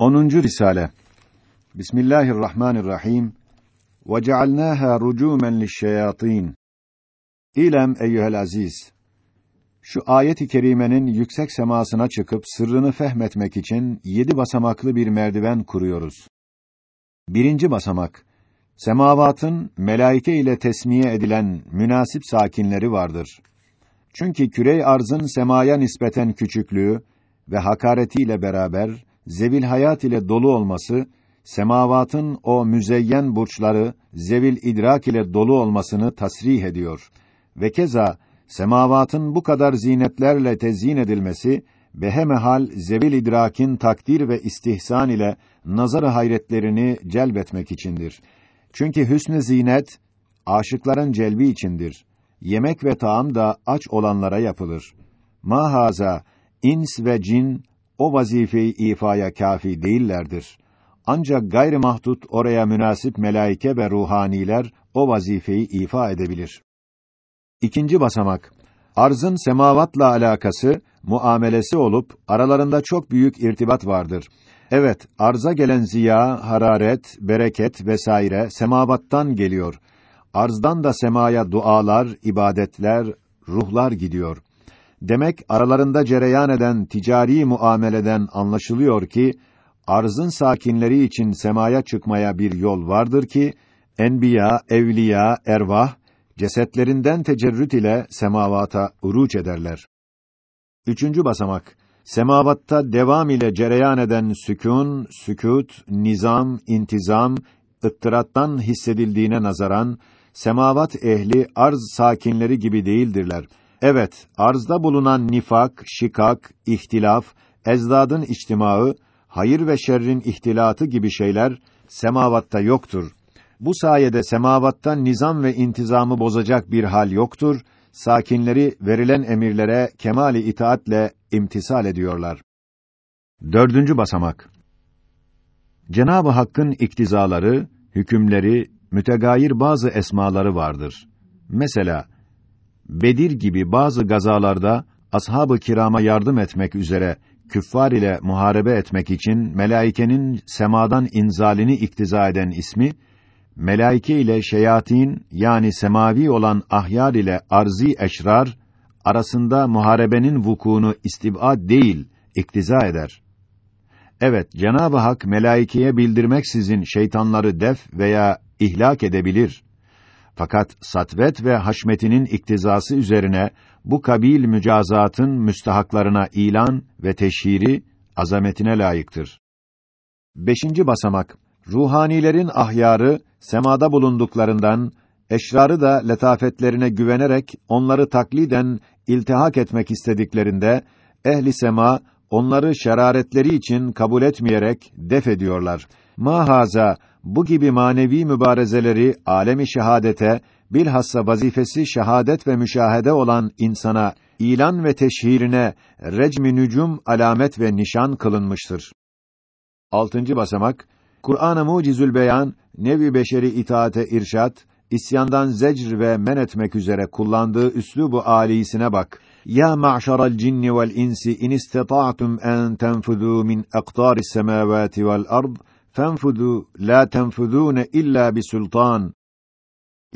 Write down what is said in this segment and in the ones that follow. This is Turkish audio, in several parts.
10. Risale Bismillahirrahmanirrahim Ve cealnâhâ rُcûmen lişşeyâtîn İlem eyyuhel aziz Şu ayet-i kerimenin yüksek semasına çıkıp sırrını fehmetmek için yedi basamaklı bir merdiven kuruyoruz. Birinci basamak Semavatın melaike ile tesmiye edilen münasip sakinleri vardır. Çünkü kürey arzın semaya nispeten küçüklüğü ve hakaretiyle beraber zevil hayat ile dolu olması, semavatın o müzeyyen burçları zevil idrak ile dolu olmasını tasrih ediyor. Ve keza semavatın bu kadar zinetlerle tezyin edilmesi behemehal zevil idrakin takdir ve istihsan ile nazar hayretlerini celbetmek içindir. Çünkü hüsnü zinet aşıkların celbi içindir. Yemek ve taam da aç olanlara yapılır. Mahaza ins ve cin o vazifeyi ifaya kafi değillerdir. Ancak gayri mahdut oraya münasip melaike ve ruhaniler o vazifeyi ifa edebilir. İkinci basamak arzın semavatla alakası, muamelesi olup aralarında çok büyük irtibat vardır. Evet, arza gelen ziya, hararet, bereket vesaire semavattan geliyor. Arzdan da semaya dualar, ibadetler, ruhlar gidiyor. Demek aralarında cereyan eden ticari muameleden anlaşılıyor ki arzın sakinleri için semaya çıkmaya bir yol vardır ki enbiya, evliya, ervah cesetlerinden tecerrüt ile semavata uruç ederler. Üçüncü basamak semavatta devam ile cereyan eden sükûn, sükût, nizam, intizam, ıttırattan hissedildiğine nazaran semavat ehli arz sakinleri gibi değildirler. Evet, arzda bulunan nifak, şikak, ihtilaf, ezdadın içtimaı, hayır ve şerrin ihtilatı gibi şeyler semavatta yoktur. Bu sayede semavatta nizam ve intizamı bozacak bir hal yoktur. Sakinleri verilen emirlere kemali itaatle imtisal ediyorlar. Dördüncü basamak. Cenab-ı Hakk'ın iktizaları, hükümleri, mütegayir bazı esmaları vardır. Mesela Bedir gibi bazı gazalarda ashab-ı kirama yardım etmek üzere küffar ile muharebe etmek için melaikenin semadan inzalini iktiza eden ismi melaike ile şeyatin yani semavi olan ahyar ile arzi eşrar arasında muharebenin vukuunu istibad değil iktiza eder. Evet, Cenab-ı Hak melaikeye bildirmeksizin şeytanları def veya ihlak edebilir. Fakat satvet ve haşmetinin iktizası üzerine bu kabil mücazatın müstahaklarına ilan ve teşhiri azametine layıktır. Beşinci basamak ruhanilerin ahyarı semada bulunduklarından eşrarı da letafetlerine güvenerek onları takliden iltihak etmek istediklerinde ehli sema onları şeraretleri için kabul etmeyerek def ediyorlar. Mahaza bu gibi manevi mübarezeleri alemi şehadete bilhassa vazifesi şehadet ve müşahede olan insana ilan ve teşhirine recmi nücum alamet ve nişan kılınmıştır. Altıncı basamak Kur'an-ı Mucizül Beyan nevi beşeri itaate irşat, isyandan zecr ve men etmek üzere kullandığı üslubu âlisine bak. Ya ma'şaral cinni vel insi in istata'tum en tenfudu min aqtaris semawati vel ard fenfudu la tenfudune illa bi sultan.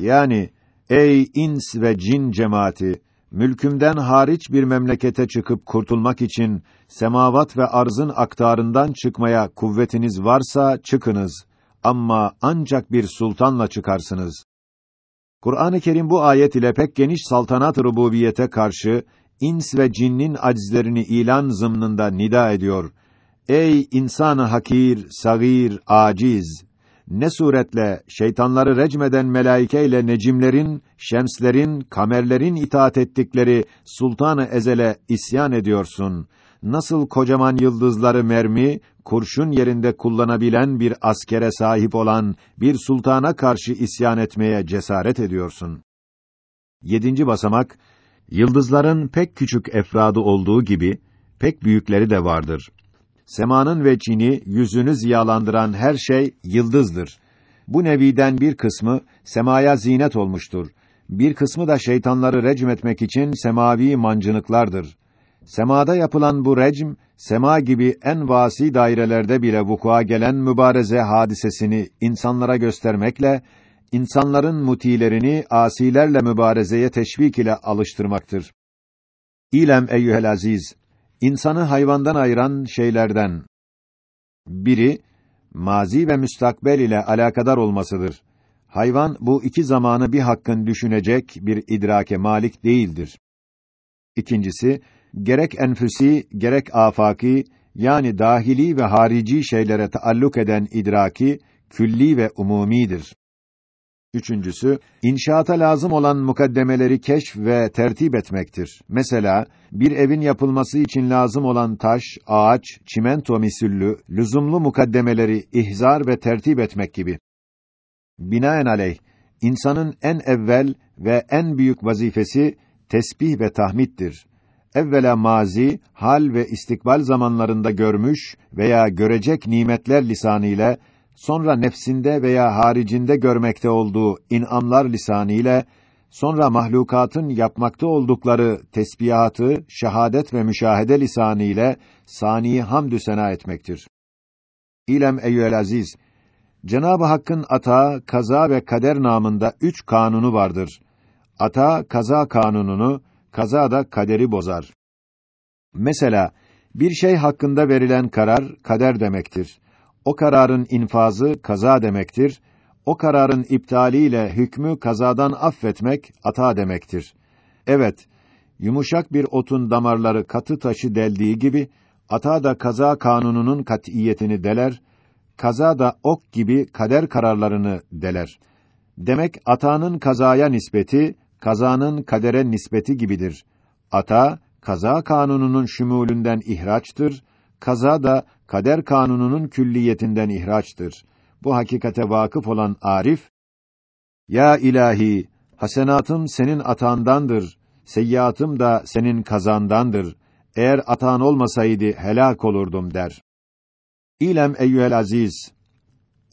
Yani ey ins ve cin cemaati mülkümden hariç bir memlekete çıkıp kurtulmak için semavat ve arzın aktarından çıkmaya kuvvetiniz varsa çıkınız ama ancak bir sultanla çıkarsınız. Kur'an-ı Kerim bu ayet ile pek geniş saltanat rububiyete karşı ins ve cinnin acizlerini ilan zımnında nida ediyor. Ey insan hakir, sagir, aciz! Ne suretle şeytanları recmeden melaike ile necimlerin, şemslerin, kamerlerin itaat ettikleri sultanı ezele isyan ediyorsun. Nasıl kocaman yıldızları mermi, kurşun yerinde kullanabilen bir askere sahip olan bir sultana karşı isyan etmeye cesaret ediyorsun. Yedinci basamak, yıldızların pek küçük efradı olduğu gibi, pek büyükleri de vardır. Semanın ve cini, yüzünü ziyalandıran her şey yıldızdır. Bu neviden bir kısmı semaya zinet olmuştur. Bir kısmı da şeytanları recmetmek için semavi mancınıklardır. Semada yapılan bu recm, sema gibi en vasi dairelerde bile vukua gelen mübareze hadisesini insanlara göstermekle, insanların mutilerini asilerle mübarezeye teşvik ile alıştırmaktır. İlem eyyuhel aziz, insanı hayvandan ayıran şeylerden biri, mazi ve müstakbel ile alakadar olmasıdır. Hayvan bu iki zamanı bir hakkın düşünecek bir idrake malik değildir. İkincisi, gerek enfüsi, gerek afaki, yani dahili ve harici şeylere taalluk eden idraki, külli ve umumidir. Üçüncüsü, inşaata lazım olan mukaddemeleri keşf ve tertip etmektir. Mesela, bir evin yapılması için lazım olan taş, ağaç, çimento misüllü, lüzumlu mukaddemeleri ihzar ve tertip etmek gibi. Binaenaleyh, insanın en evvel ve en büyük vazifesi, tesbih ve tahmittir. Evvela mazi, hal ve istikbal zamanlarında görmüş veya görecek nimetler lisanıyla sonra nefsinde veya haricinde görmekte olduğu inamlar lisanıyla, sonra mahlukatın yapmakta oldukları tesbihatı, şehadet ve müşahede lisanıyla saniyi hamdü sena etmektir. İlem eyyüel aziz, Cenab-ı Hakk'ın ata, kaza ve kader namında üç kanunu vardır. Ata, kaza kanununu, kaza da kaderi bozar. Mesela, bir şey hakkında verilen karar, kader demektir. O kararın infazı kaza demektir. O kararın iptaliyle hükmü kazadan affetmek ata demektir. Evet, yumuşak bir otun damarları katı taşı deldiği gibi ata da kaza kanununun kat'iyetini deler, kaza da ok gibi kader kararlarını deler. Demek atanın kazaya nispeti, kazanın kadere nispeti gibidir. Ata, kaza kanununun şumulünden ihraçtır, kaza da kader kanununun külliyetinden ihraçtır. Bu hakikate vakıf olan Arif, Ya ilahi, hasenatım senin atandandır, seyyiatım da senin kazandandır. Eğer atan olmasaydı helak olurdum der. İlem eyyühel aziz,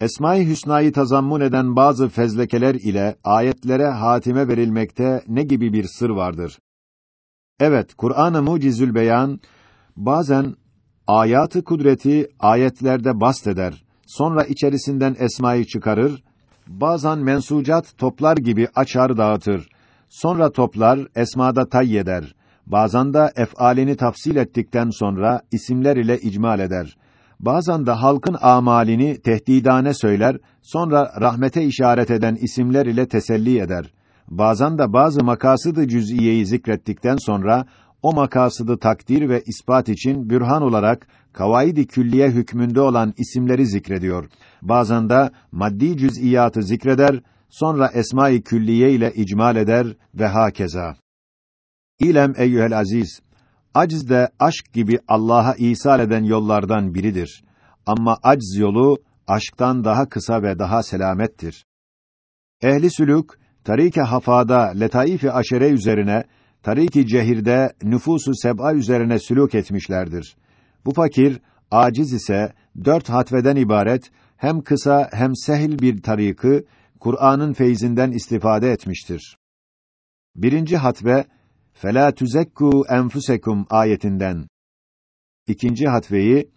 Esma-i Hüsna'yı tazammun eden bazı fezlekeler ile ayetlere hatime verilmekte ne gibi bir sır vardır? Evet, Kur'an-ı Mucizül Beyan bazen ayatı kudreti ayetlerde basteder. Sonra içerisinden esmayı çıkarır. Bazen mensucat toplar gibi açar dağıtır. Sonra toplar esmada tayyeder. Bazen de ef'alini tafsil ettikten sonra isimler ile icmal eder. Bazen de halkın amalini tehdidane söyler, sonra rahmete işaret eden isimler ile teselli eder. Bazen de bazı makasıdı cüz'iyeyi zikrettikten sonra o makasıdı takdir ve ispat için bürhan olarak kavaidi külliye hükmünde olan isimleri zikrediyor. Bazen de maddi cüz'iyatı zikreder, sonra esma-i külliye ile icmal eder ve hakeza. İlem eyyuhel aziz, aciz de aşk gibi Allah'a isal eden yollardan biridir. Ama aciz yolu aşktan daha kısa ve daha selamettir. Ehli sülük tarik-i hafada letaif-i aşere üzerine tariki cehirde nüfusu seb'a üzerine sülûk etmişlerdir. Bu fakir aciz ise dört hatveden ibaret hem kısa hem sehil bir tarikı Kur'an'ın feyzinden istifade etmiştir. Birinci hatve فَلَا تُزَكُّوا enfusekum ayetinden. İkinci hatveyi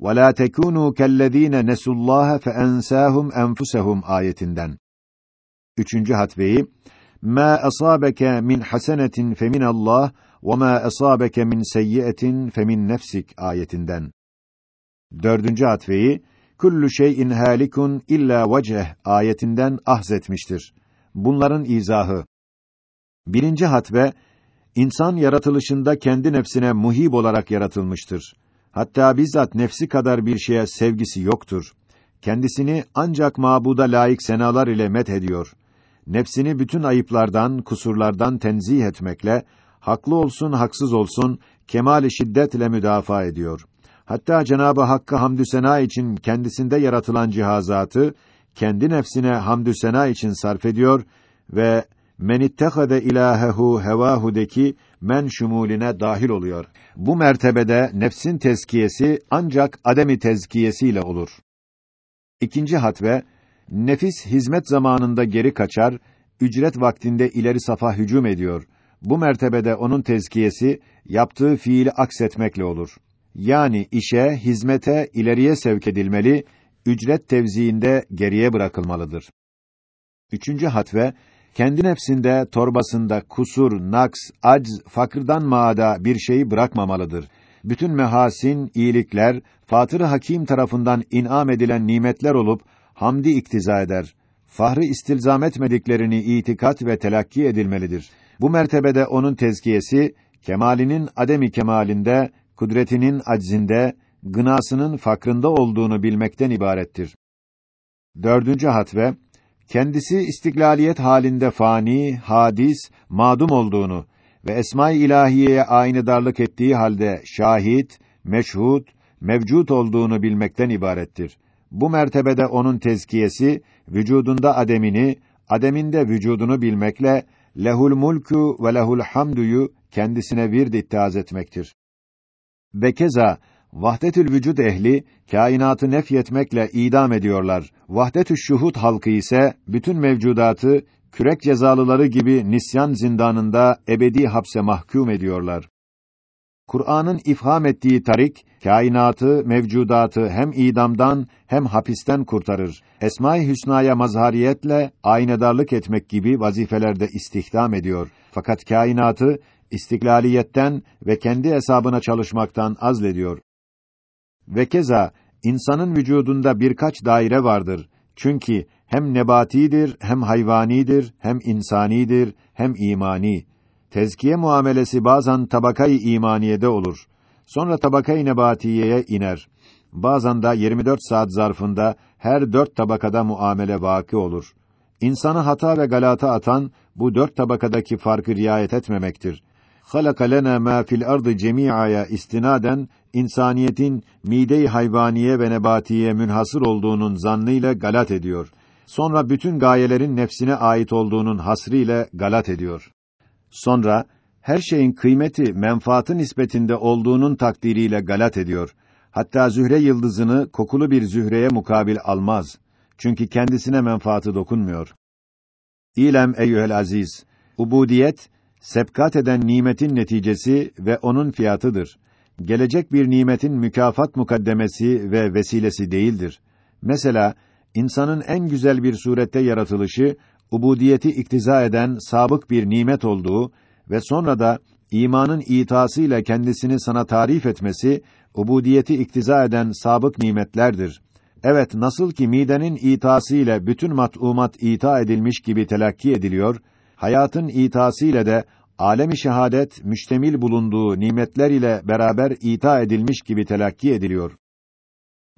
وَلَا تَكُونُوا كَالَّذ۪ينَ نَسُوا اللّٰهَ فَاَنْسَاهُمْ اَنْفُسَهُمْ ayetinden. Üçüncü hatveyi ma asabeke min hasenetin femin Allah ve ma asabeke min seyyiatin femin nefsik ayetinden. Dördüncü atfeyi kullu şeyin halikun illa veceh ayetinden ahzetmiştir. Bunların izahı. Birinci hatbe insan yaratılışında kendi nefsine muhib olarak yaratılmıştır. Hatta bizzat nefsi kadar bir şeye sevgisi yoktur. Kendisini ancak mabuda layık senalar ile met ediyor nefsini bütün ayıplardan, kusurlardan tenzih etmekle, haklı olsun, haksız olsun, kemal-i şiddetle müdafaa ediyor. Hatta Cenabı Hakk'ı hamdü sena için kendisinde yaratılan cihazatı kendi nefsine hamdü sena için sarf ediyor ve men ittehade ilahehu hevahu'deki men şumuline dahil oluyor. Bu mertebede nefsin tezkiyesi ancak ademi tezkiyesiyle olur. İkinci hatve Nefis hizmet zamanında geri kaçar, ücret vaktinde ileri safa hücum ediyor. Bu mertebede onun tezkiyesi yaptığı fiili aksetmekle olur. Yani işe, hizmete ileriye sevk edilmeli, ücret tevziinde geriye bırakılmalıdır. Üçüncü hatve, kendi nefsinde, torbasında kusur, naks, acz, fakirdan maada bir şeyi bırakmamalıdır. Bütün mehasin, iyilikler, Fatır Hakim tarafından inam edilen nimetler olup, hamdi iktiza eder. Fahri istilzam etmediklerini itikat ve telakki edilmelidir. Bu mertebede onun tezkiyesi, kemalinin ademi kemalinde, kudretinin aczinde, gınasının fakrında olduğunu bilmekten ibarettir. Dördüncü hatve, kendisi istiklaliyet halinde fani, hadis, madum olduğunu ve esma-i ilahiyeye darlık ettiği halde şahit, meşhud, mevcut olduğunu bilmekten ibarettir. Bu mertebede onun tezkiyesi vücudunda ademini, ademinde vücudunu bilmekle lehul mulku ve lehul hamduyu kendisine vird ittihaz etmektir. Ve keza vahdetül vücud ehli kainatı nefyetmekle idam ediyorlar. Vahdetü şuhud halkı ise bütün mevcudatı kürek cezalıları gibi nisyan zindanında ebedi hapse mahkum ediyorlar. Kur'an'ın ifham ettiği tarik kainatı, mevcudatı hem idamdan hem hapisten kurtarır. Esma-i Hüsna'ya mazhariyetle aynedarlık etmek gibi vazifelerde istihdam ediyor. Fakat kainatı istiklaliyetten ve kendi hesabına çalışmaktan azlediyor. Ve keza insanın vücudunda birkaç daire vardır. Çünkü hem nebatidir, hem hayvanidir, hem insanidir, hem imani. Tezkiye muamelesi bazen tabakayı imaniyede olur. Sonra tabakayı nebatiyeye iner. Bazen de 24 saat zarfında her dört tabakada muamele vaki olur. İnsanı hata ve galata atan bu dört tabakadaki farkı riayet etmemektir. halaka lena ma fil ardı cemi'aya istinaden insaniyetin mide-i hayvaniye ve nebatiye münhasır olduğunun zannıyla galat ediyor. Sonra bütün gayelerin nefsine ait olduğunun hasrıyla galat ediyor. Sonra her şeyin kıymeti menfaatı nispetinde olduğunun takdiriyle galat ediyor. Hatta zühre yıldızını kokulu bir zühreye mukabil almaz. Çünkü kendisine menfaatı dokunmuyor. İlem eyyuhel aziz, ubudiyet sebkat eden nimetin neticesi ve onun fiyatıdır. Gelecek bir nimetin mükafat mukaddemesi ve vesilesi değildir. Mesela insanın en güzel bir surette yaratılışı ubudiyeti iktiza eden sabık bir nimet olduğu ve sonra da imanın itasıyla kendisini sana tarif etmesi ubudiyeti iktiza eden sabık nimetlerdir. Evet, nasıl ki midenin itasıyla bütün mat'umat ita edilmiş gibi telakki ediliyor, hayatın itasıyla de alemi şehadet müştemil bulunduğu nimetler ile beraber ita edilmiş gibi telakki ediliyor.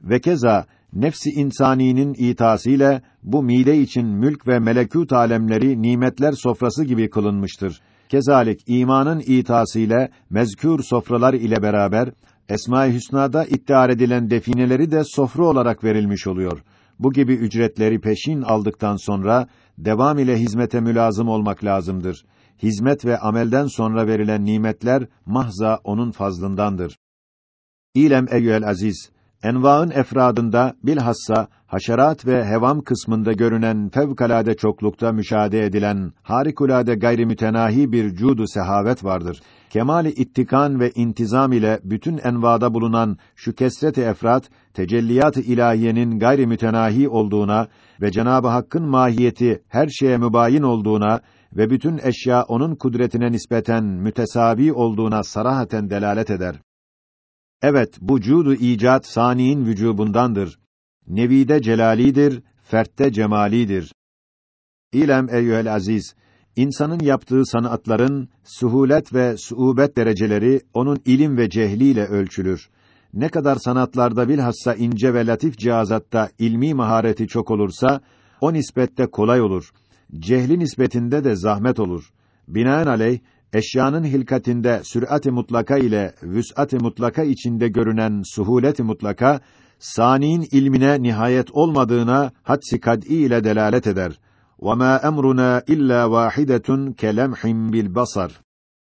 Ve keza nefsi insaninin itasıyla bu mide için mülk ve melekût alemleri nimetler sofrası gibi kılınmıştır. Kezalik imanın itasıyla mezkür sofralar ile beraber Esma-i Hüsna'da iddia edilen defineleri de sofra olarak verilmiş oluyor. Bu gibi ücretleri peşin aldıktan sonra devam ile hizmete mülazım olmak lazımdır. Hizmet ve amelden sonra verilen nimetler mahza onun fazlındandır. İlem eyyüel aziz, envaın efradında bilhassa haşerat ve hevam kısmında görünen fevkalade çoklukta müşahede edilen harikulade gayrimütenahi bir cudu sehavet vardır. Kemali ittikan ve intizam ile bütün envada bulunan şu kesret-i efrat tecelliyat-ı ilahiyenin gayrimütenahi olduğuna ve Cenabı Hakk'ın mahiyeti her şeye mübayin olduğuna ve bütün eşya onun kudretine nispeten mütesavi olduğuna sarahaten delalet eder. Evet, bu cudu icat saniin vücubundandır. Nevide celalidir, fertte cemalidir. İlem eyyuhel aziz, insanın yaptığı sanatların suhulet ve suubet dereceleri onun ilim ve cehliyle ölçülür. Ne kadar sanatlarda bilhassa ince ve latif cihazatta ilmi mahareti çok olursa, o nispette kolay olur. Cehli nispetinde de zahmet olur. Binaenaleyh, eşyanın hilkatinde sürat-i mutlaka ile vüs'at-i mutlaka içinde görünen suhulet-i mutlaka saniin ilmine nihayet olmadığına hadsi kad'i ile delalet eder. وَمَا أَمْرُنَا إِلَّا وَاحِدَةٌ كَلَمْحٍ بِالْبَصَرِ